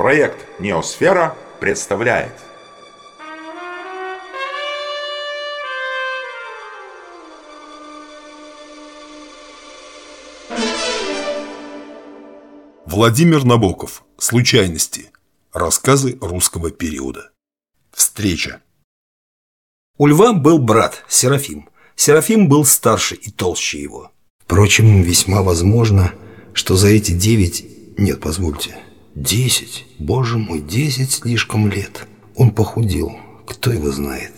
Проект «Неосфера» представляет Владимир Набоков. Случайности. Рассказы русского периода. Встреча. У льва был брат, Серафим. Серафим был старше и толще его. Впрочем, весьма возможно, что за эти девять... Нет, позвольте, десять, боже мой, десять слишком лет. Он похудел, кто его знает.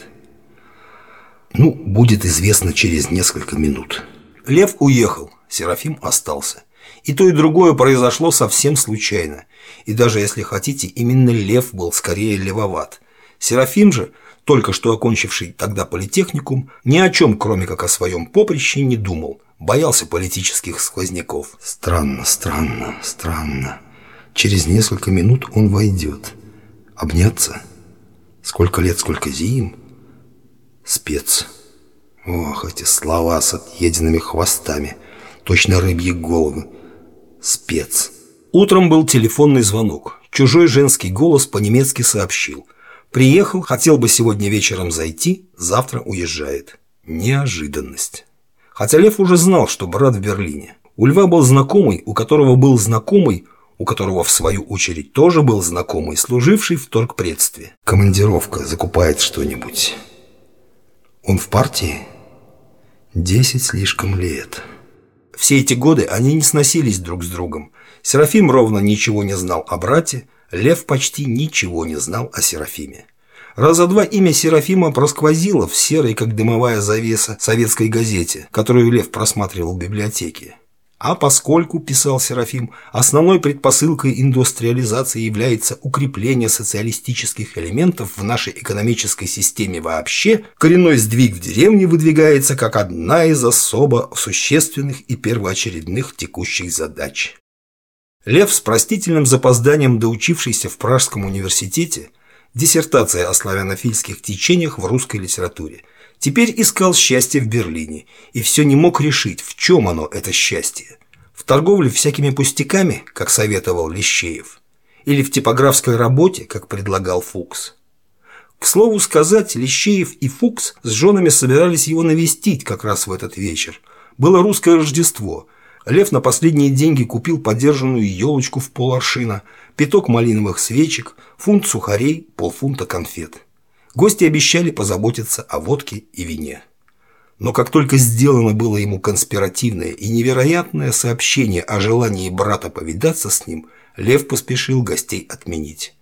Ну, будет известно через несколько минут. Лев уехал, Серафим остался. И то, и другое произошло совсем случайно. И даже если хотите, именно лев был скорее левоват. Серафим же, только что окончивший тогда политехникум, ни о чем, кроме как о своем поприще, не думал. Боялся политических сквозняков. Странно, странно, странно. Через несколько минут он войдет. Обняться? Сколько лет, сколько зим? Спец. Ох, эти слова с отъеденными хвостами. Точно рыбьи головы. Спец. Утром был телефонный звонок. Чужой женский голос по-немецки сообщил. Приехал, хотел бы сегодня вечером зайти, завтра уезжает. Неожиданность. Хотя Лев уже знал, что брат в Берлине. У Льва был знакомый, у которого был знакомый, у которого в свою очередь тоже был знакомый, служивший в торгпредстве. Командировка закупает что-нибудь. Он в партии? Десять слишком лет. Все эти годы они не сносились друг с другом. Серафим ровно ничего не знал о брате, Лев почти ничего не знал о Серафиме. Раза два имя Серафима просквозило в серой, как дымовая завеса, советской газете, которую Лев просматривал в библиотеке. А поскольку, писал Серафим, основной предпосылкой индустриализации является укрепление социалистических элементов в нашей экономической системе вообще, коренной сдвиг в деревне выдвигается как одна из особо существенных и первоочередных текущих задач. Лев с простительным запозданием доучившийся в Пражском университете, диссертация о славянофильских течениях в русской литературе – Теперь искал счастье в Берлине и все не мог решить, в чем оно, это счастье. В торговле всякими пустяками, как советовал Лещеев, или в типографской работе, как предлагал Фукс. К слову сказать, Лещеев и Фукс с женами собирались его навестить как раз в этот вечер. Было русское Рождество. Лев на последние деньги купил подержанную елочку в поларшина, пяток малиновых свечек, фунт сухарей, полфунта конфет. Гости обещали позаботиться о водке и вине. Но как только сделано было ему конспиративное и невероятное сообщение о желании брата повидаться с ним, Лев поспешил гостей отменить.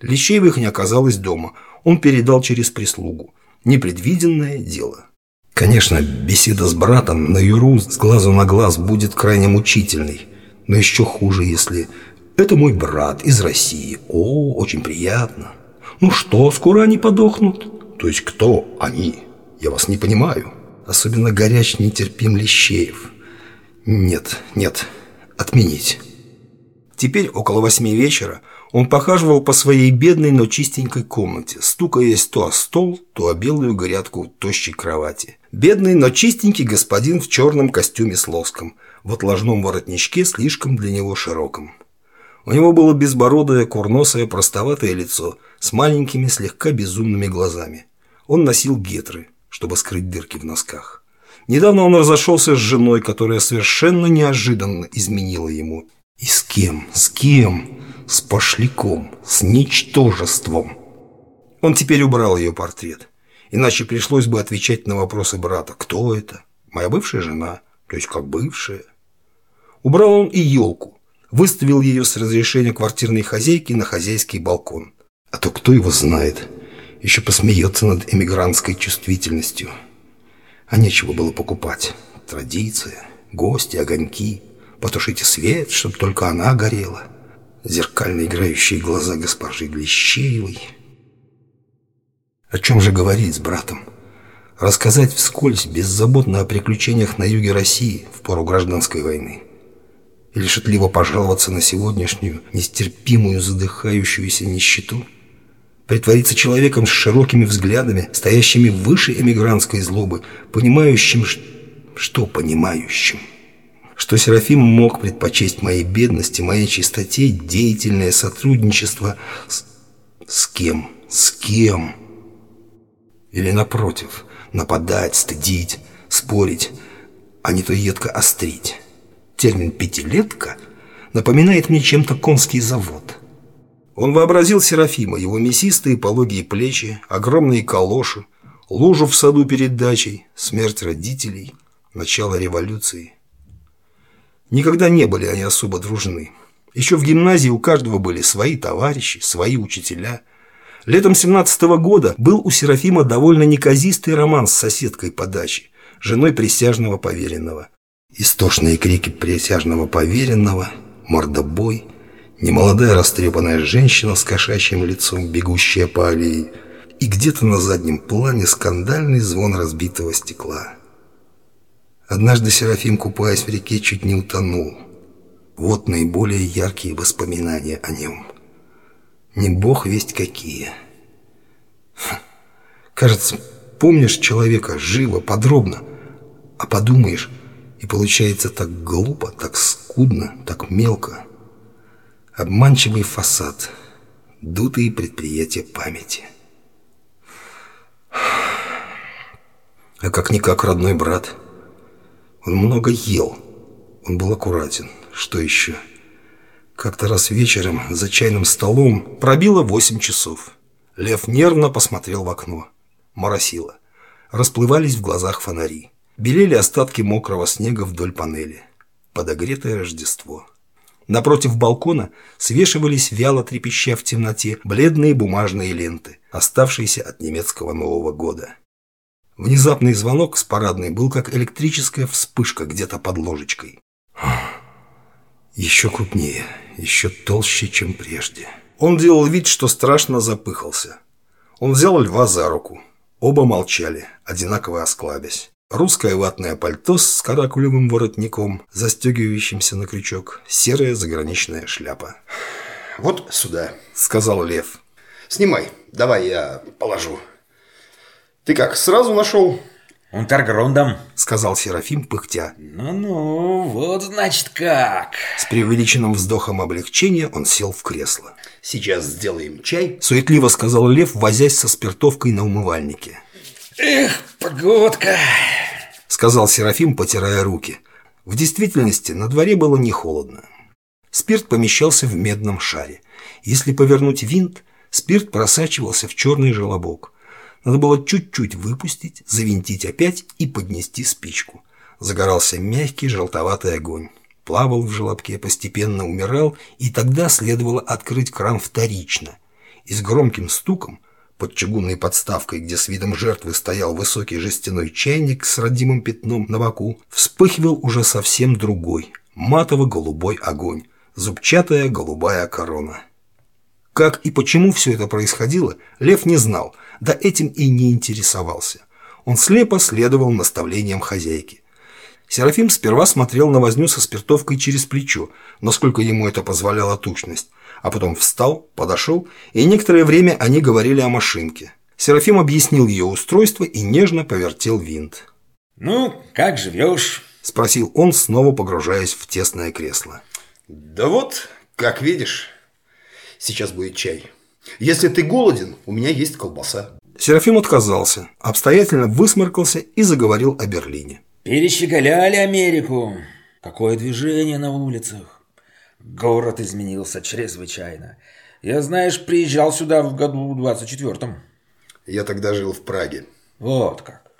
Лещеевых не оказалось дома, он передал через прислугу. Непредвиденное дело. Конечно, беседа с братом на юру с глазу на глаз будет крайне мучительной. Но еще хуже, если это мой брат из России. О, очень приятно. Ну что, скоро они подохнут? То есть кто они? Я вас не понимаю. Особенно горяч нетерпим Лещеев. Нет, нет, отменить. Теперь около восьми вечера он похаживал по своей бедной, но чистенькой комнате, стукаясь то о стол, то о белую горятку тощей кровати. Бедный, но чистенький господин в черном костюме с лоском, в отложном воротничке слишком для него широком. У него было безбородое, курносое, простоватое лицо с маленькими, слегка безумными глазами. Он носил гетры, чтобы скрыть дырки в носках. Недавно он разошелся с женой, которая совершенно неожиданно изменила ему. И с кем? С кем? С пошляком, с ничтожеством. Он теперь убрал ее портрет. Иначе пришлось бы отвечать на вопросы брата. Кто это? Моя бывшая жена, то есть как бывшая. Убрал он и елку выставил ее с разрешения квартирной хозяйки на хозяйский балкон. А то кто его знает, еще посмеется над эмигрантской чувствительностью. А нечего было покупать. Традиция, гости, огоньки. Потушите свет, чтобы только она горела. Зеркально играющие глаза госпожи Глещеевой. О чем же говорить с братом? Рассказать вскользь, беззаботно о приключениях на юге России в пору гражданской войны или шутливо пожаловаться на сегодняшнюю нестерпимую задыхающуюся нищету? Притвориться человеком с широкими взглядами, стоящими выше эмигрантской злобы, понимающим, что понимающим? что Серафим мог предпочесть моей бедности, моей чистоте деятельное сотрудничество с... с кем? С кем? Или напротив, нападать, стыдить, спорить, а не то едко острить. Термин «пятилетка» напоминает мне чем-то конский завод. Он вообразил Серафима, его мясистые пологие плечи, огромные калоши, лужу в саду перед дачей, смерть родителей, начало революции. Никогда не были они особо дружны. Еще в гимназии у каждого были свои товарищи, свои учителя. Летом 17 -го года был у Серафима довольно неказистый роман с соседкой по даче, женой присяжного поверенного. Истошные крики присяжного поверенного, мордобой, немолодая растрепанная женщина с кошачьим лицом, бегущая по аллее, и где-то на заднем плане скандальный звон разбитого стекла. Однажды Серафим, купаясь в реке, чуть не утонул. Вот наиболее яркие воспоминания о нем. Не бог весть какие. Кажется, помнишь человека живо, подробно, а подумаешь, и получается так глупо, так скудно, так мелко. Обманчивый фасад, дутые предприятия памяти. А как-никак родной брат – он много ел. Он был аккуратен. Что еще? Как-то раз вечером за чайным столом пробило восемь часов. Лев нервно посмотрел в окно. Моросило. Расплывались в глазах фонари. Белели остатки мокрого снега вдоль панели. Подогретое Рождество. Напротив балкона свешивались, вяло трепеща в темноте, бледные бумажные ленты, оставшиеся от немецкого Нового года. Внезапный звонок с парадной был как электрическая вспышка где-то под ложечкой. Еще крупнее, еще толще, чем прежде. Он делал вид, что страшно запыхался. Он взял льва за руку. Оба молчали, одинаково осклабясь. Русское ватное пальто с каракулевым воротником, застегивающимся на крючок, серая заграничная шляпа. «Вот сюда», — сказал Лев. «Снимай, давай я положу». Ты как, сразу нашел? Унтергрундом, сказал Серафим, пыхтя. Ну-ну, вот значит как. С преувеличенным вздохом облегчения он сел в кресло. Сейчас сделаем чай. Суетливо сказал Лев, возясь со спиртовкой на умывальнике. Эх, погодка. Сказал Серафим, потирая руки. В действительности на дворе было не холодно. Спирт помещался в медном шаре. Если повернуть винт, спирт просачивался в черный желобок – надо было чуть-чуть выпустить, завинтить опять и поднести спичку. Загорался мягкий желтоватый огонь. Плавал в желобке, постепенно умирал, и тогда следовало открыть кран вторично. И с громким стуком, под чугунной подставкой, где с видом жертвы стоял высокий жестяной чайник с родимым пятном на боку, вспыхивал уже совсем другой, матово-голубой огонь, зубчатая голубая корона. Как и почему все это происходило, Лев не знал, да этим и не интересовался. Он слепо следовал наставлениям хозяйки. Серафим сперва смотрел на возню со спиртовкой через плечо, насколько ему это позволяла тучность, а потом встал, подошел, и некоторое время они говорили о машинке. Серафим объяснил ее устройство и нежно повертел винт. «Ну, как живешь?» – спросил он, снова погружаясь в тесное кресло. «Да вот, как видишь». Сейчас будет чай. Если ты голоден, у меня есть колбаса. Серафим отказался, обстоятельно высморкался и заговорил о Берлине. Перещеголяли Америку. Какое движение на улицах. Город изменился чрезвычайно. Я, знаешь, приезжал сюда в году 24-м. Я тогда жил в Праге. Вот как.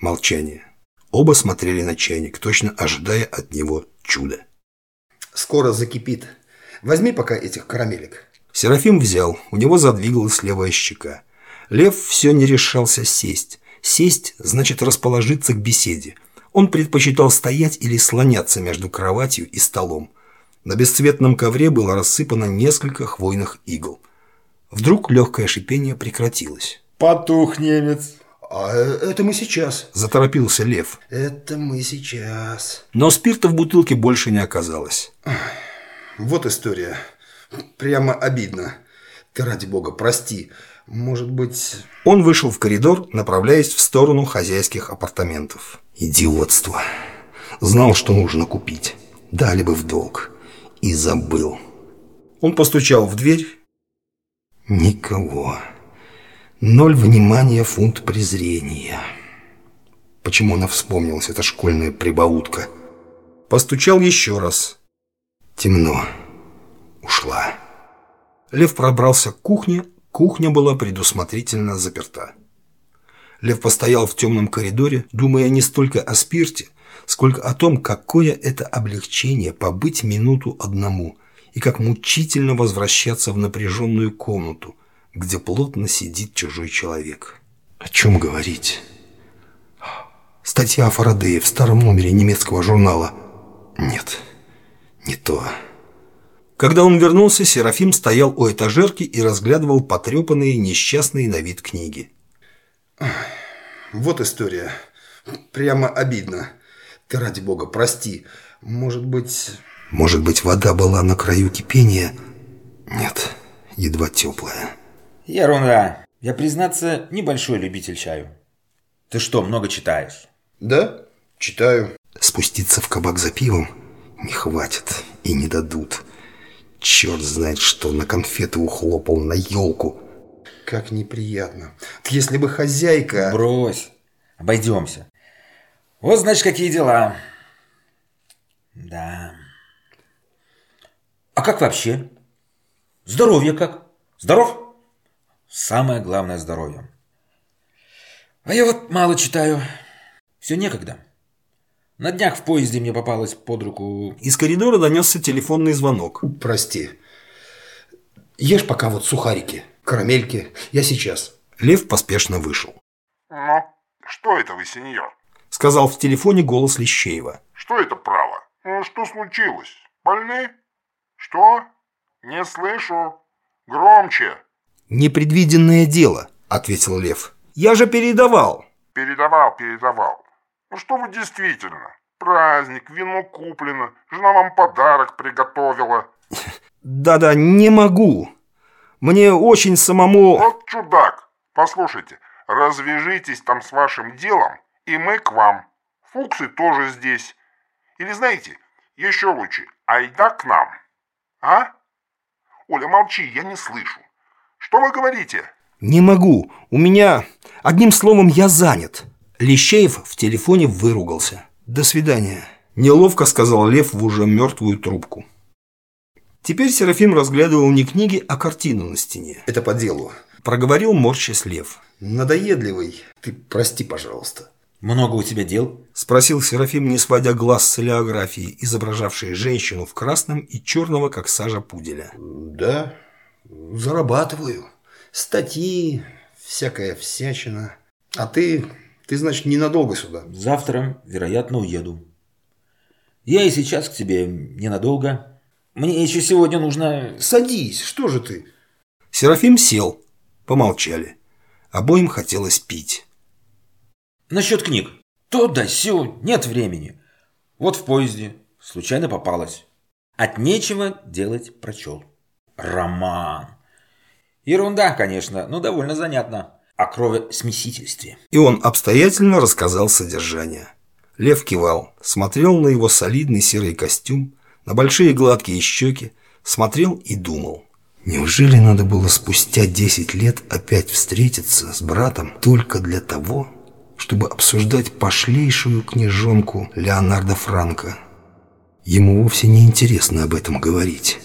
Молчание. Оба смотрели на чайник, точно ожидая от него чуда. Скоро закипит. Возьми пока этих карамелек. Серафим взял, у него задвигалась левая щека. Лев все не решался сесть. Сесть значит расположиться к беседе. Он предпочитал стоять или слоняться между кроватью и столом. На бесцветном ковре было рассыпано несколько хвойных игл. Вдруг легкое шипение прекратилось. «Потух немец!» «А это мы сейчас», – заторопился Лев. «Это мы сейчас». Но спирта в бутылке больше не оказалось. Вот история. Прямо обидно. Ты ради бога, прости. Может быть... Он вышел в коридор, направляясь в сторону хозяйских апартаментов. Идиотство. Знал, что нужно купить. Дали бы в долг. И забыл. Он постучал в дверь. Никого. Ноль внимания, фунт презрения. Почему она вспомнилась, эта школьная прибаутка? Постучал еще раз. Темно. Ушла. Лев пробрался к кухне. Кухня была предусмотрительно заперта. Лев постоял в темном коридоре, думая не столько о спирте, сколько о том, какое это облегчение побыть минуту одному и как мучительно возвращаться в напряженную комнату, где плотно сидит чужой человек. О чем говорить? Статья о Фарадее в старом номере немецкого журнала. Нет, не то. Когда он вернулся, Серафим стоял у этажерки и разглядывал потрепанные, несчастные на вид книги. Вот история. Прямо обидно. Ты ради бога, прости. Может быть... Может быть, вода была на краю кипения? Нет, едва теплая. Ерунда. Я, признаться, небольшой любитель чаю. Ты что, много читаешь? Да, читаю. Спуститься в кабак за пивом не хватит и не дадут. Черт знает что, на конфеты ухлопал, на елку. Как неприятно. Если бы хозяйка... Брось. Обойдемся. Вот, значит, какие дела. Да. А как вообще? Здоровье как? Здоров? Самое главное здоровье. А я вот мало читаю. Все некогда. На днях в поезде мне попалась под руку... Из коридора донесся телефонный звонок. Прости. Ешь пока вот сухарики карамельки. Я сейчас». Лев поспешно вышел. «Ну, что это вы, сеньор?» Сказал в телефоне голос Лещеева. «Что это право? Ну, что случилось? Больны? Что? Не слышу. Громче!» «Непредвиденное дело», — ответил Лев. «Я же передавал». «Передавал, передавал. Ну что вы действительно? Праздник, вино куплено, жена вам подарок приготовила». «Да-да, не могу. Мне очень самому...» «Вот чудак! Послушайте, развяжитесь там с вашим делом, и мы к вам. Фуксы тоже здесь. Или знаете, еще лучше, айда к нам. А? Оля, молчи, я не слышу. Что вы говорите?» «Не могу. У меня... Одним словом, я занят». Лещеев в телефоне выругался. «До свидания». Неловко сказал Лев в уже мертвую трубку. Теперь Серафим разглядывал не книги, а картину на стене. Это по делу. Проговорил морщась лев. Надоедливый. Ты прости, пожалуйста. Много у тебя дел? Спросил Серафим, не сводя глаз с олеографии, изображавшей женщину в красном и черного, как сажа пуделя. Да, зарабатываю. Статьи, всякая всячина. А ты, ты, значит, ненадолго сюда? Завтра, вероятно, уеду. Я и сейчас к тебе ненадолго. Мне еще сегодня нужно... Садись, что же ты? Серафим сел. Помолчали. Обоим хотелось пить. Насчет книг. То да сё, нет времени. Вот в поезде. Случайно попалась. От нечего делать прочел. Роман. Ерунда, конечно, но довольно занятно. О кровосмесительстве. И он обстоятельно рассказал содержание. Лев кивал, смотрел на его солидный серый костюм, на большие гладкие щеки, смотрел и думал. Неужели надо было спустя 10 лет опять встретиться с братом только для того, чтобы обсуждать пошлейшую книжонку Леонардо Франко? Ему вовсе не интересно об этом говорить.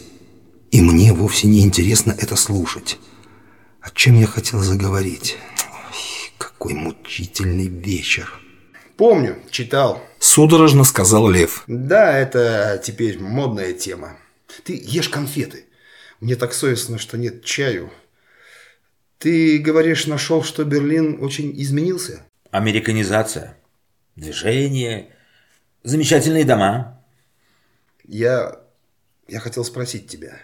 И мне вовсе не интересно это слушать. О чем я хотел заговорить? Ой, какой мучительный вечер. Помню, читал. Судорожно сказал Лев. Да, это теперь модная тема. Ты ешь конфеты. Мне так совестно, что нет чаю. Ты, говоришь, нашел, что Берлин очень изменился? Американизация. Движение. Замечательные дома. Я... Я хотел спросить тебя.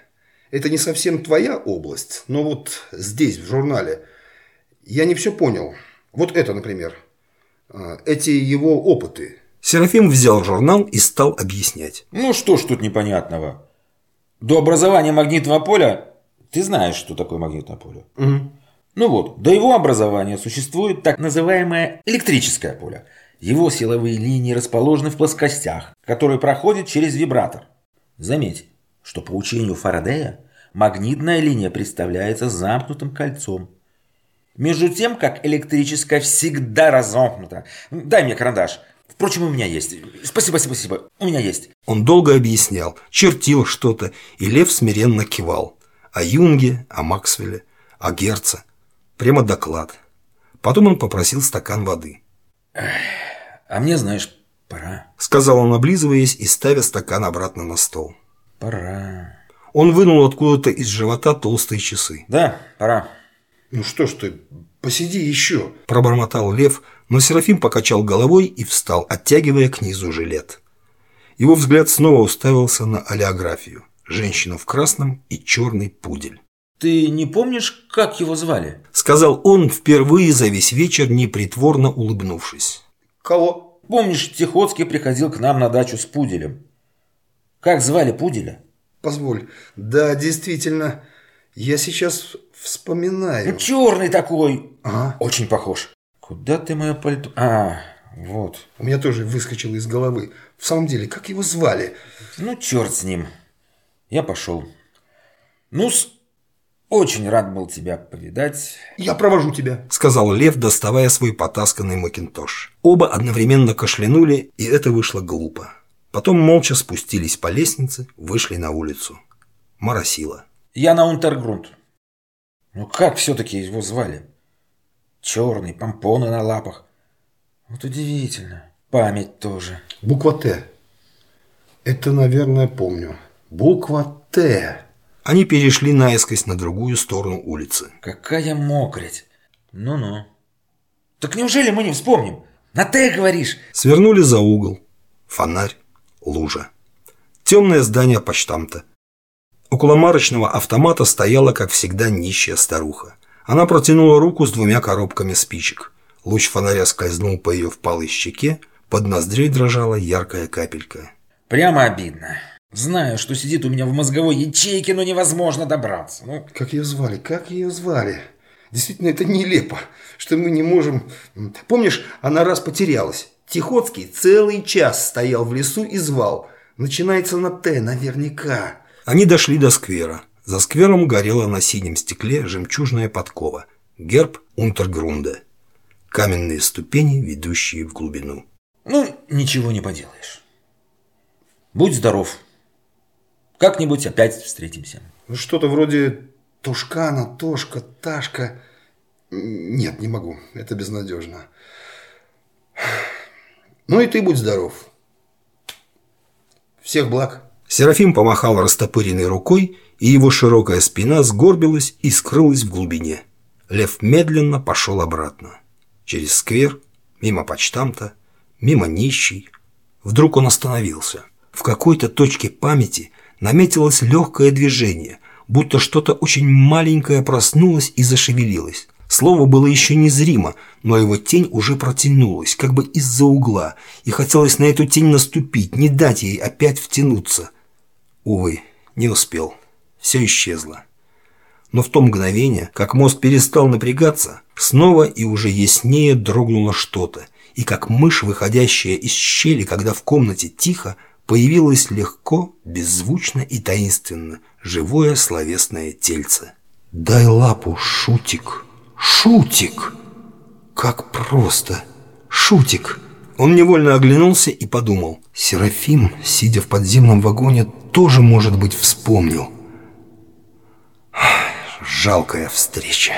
Это не совсем твоя область, но вот здесь, в журнале, я не все понял. Вот это, например. А, эти его опыты. Серафим взял журнал и стал объяснять. Ну что ж тут непонятного? До образования магнитного поля ты знаешь, что такое магнитное поле. Угу. Ну вот, до его образования существует так называемое электрическое поле. Его силовые линии расположены в плоскостях, которые проходят через вибратор. Заметь, что по учению Фарадея магнитная линия представляется замкнутым кольцом. Между тем, как электрическая всегда разомкнута. Дай мне карандаш. Впрочем, у меня есть. Спасибо, спасибо, спасибо. У меня есть. Он долго объяснял, чертил что-то, и Лев смиренно кивал. О Юнге, о Максвелле, о Герце. Прямо доклад. Потом он попросил стакан воды. А мне, знаешь, пора. Сказал он, облизываясь и ставя стакан обратно на стол. Пора. Он вынул откуда-то из живота толстые часы. Да, пора. Ну что ж ты, посиди еще. Пробормотал Лев, но Серафим покачал головой и встал, оттягивая к низу жилет. Его взгляд снова уставился на олеографию. Женщина в красном и черный пудель. Ты не помнишь, как его звали? Сказал он, впервые за весь вечер непритворно улыбнувшись. Кого? Помнишь, Тихоцкий приходил к нам на дачу с пуделем? Как звали пуделя? Позволь. Да, действительно, я сейчас вспоминаю. Ну, черный такой. Ага. Очень похож. Куда ты мое пальто? А, вот. У меня тоже выскочило из головы. В самом деле, как его звали? Ну, черт с ним. Я пошел. Ну-с, очень рад был тебя повидать. Я провожу тебя. Сказал Лев, доставая свой потасканный макинтош. Оба одновременно кашлянули, и это вышло глупо. Потом молча спустились по лестнице, вышли на улицу. Моросило. Я на Унтергрунт. Ну как все-таки его звали? Черный, помпоны на лапах. Вот удивительно. Память тоже. Буква Т. Это, наверное, помню. Буква Т. Они перешли наискось на другую сторону улицы. Какая мокрить. Ну-ну. Так неужели мы не вспомним? На Т говоришь? Свернули за угол. Фонарь, лужа. Темное здание почтамта. Около марочного автомата стояла, как всегда, нищая старуха. Она протянула руку с двумя коробками спичек. Луч фонаря скользнул по ее впалой щеке, под ноздрей дрожала яркая капелька. Прямо обидно. Знаю, что сидит у меня в мозговой ячейке, но невозможно добраться. Ну, Как ее звали? Как ее звали? Действительно, это нелепо, что мы не можем... Помнишь, она раз потерялась. Тихоцкий целый час стоял в лесу и звал. Начинается на «Т» наверняка. Они дошли до сквера. За сквером горела на синем стекле жемчужная подкова. Герб Унтергрунда. Каменные ступени, ведущие в глубину. ну, ничего не поделаешь. Будь здоров. Как-нибудь опять встретимся. Ну, Что-то вроде Тушкана, Тошка, Ташка. Нет, не могу. Это безнадежно. Ну и ты будь здоров. Всех благ. Серафим помахал растопыренной рукой, и его широкая спина сгорбилась и скрылась в глубине. Лев медленно пошел обратно. Через сквер, мимо почтамта, мимо нищей. Вдруг он остановился. В какой-то точке памяти наметилось легкое движение, будто что-то очень маленькое проснулось и зашевелилось. Слово было еще незримо, но его тень уже протянулась, как бы из-за угла, и хотелось на эту тень наступить, не дать ей опять втянуться. Увы, не успел. Все исчезло. Но в то мгновение, как мозг перестал напрягаться, снова и уже яснее дрогнуло что-то, и как мышь, выходящая из щели, когда в комнате тихо, появилось легко, беззвучно и таинственно живое словесное тельце. «Дай лапу, Шутик! Шутик! Как просто! Шутик!» Он невольно оглянулся и подумал. Серафим, сидя в подземном вагоне, тоже, может быть, вспомнил. Жалкая встреча.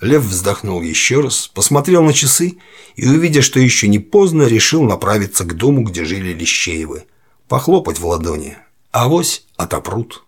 Лев вздохнул еще раз, посмотрел на часы и, увидя, что еще не поздно, решил направиться к дому, где жили Лещеевы. Похлопать в ладони. Авось отопрут.